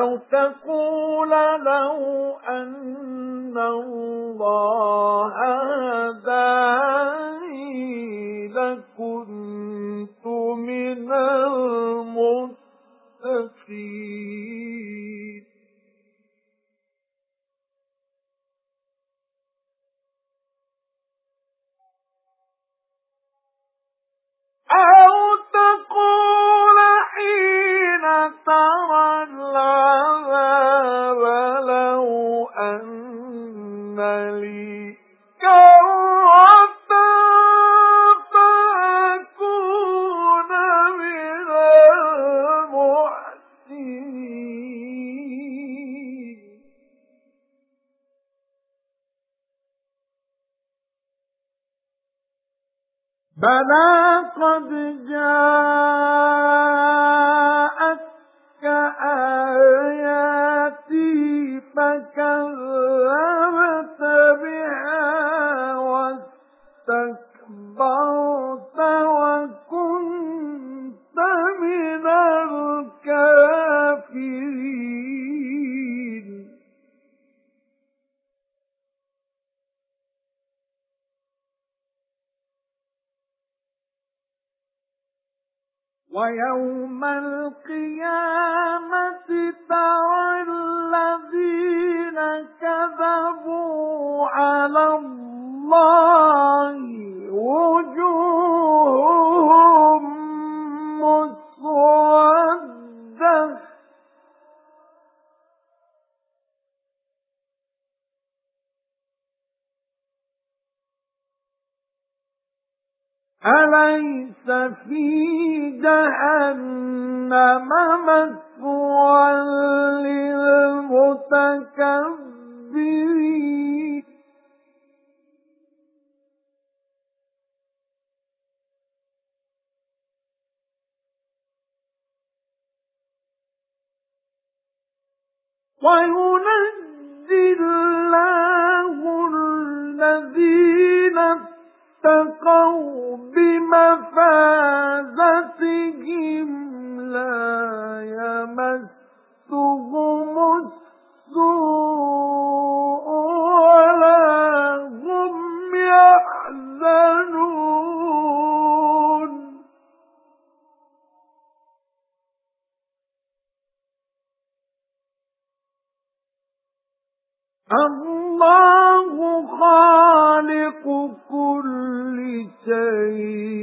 أَوْ تَقُولَ لَوْ أَنَّ اللَّهَ أَنَّ لِي كَرَّةً فَأَكُونَ مِنَ الْمُحْسِنِينَ. بَلَى قَدْ جَاءَتْكَ وَيَوْمَ الْقِيَامَةِ تَرَى الَّذِينَ كَذَبُوا عَلَى اللَّهِ أَلَيْسَ فِي جَهَنَّمَ مَثْوًى لِلْمُتَكَبِّرِينَ؟ وَيُنَجِّي اتَّقَوْا بِمَفَازَتِهِمْ لَا يَمَسُّهُمُ السُّوءُ وَلَا هُمْ يَحْزَنُونَ. اللَّهُ خَالِقُ شَيْءٍ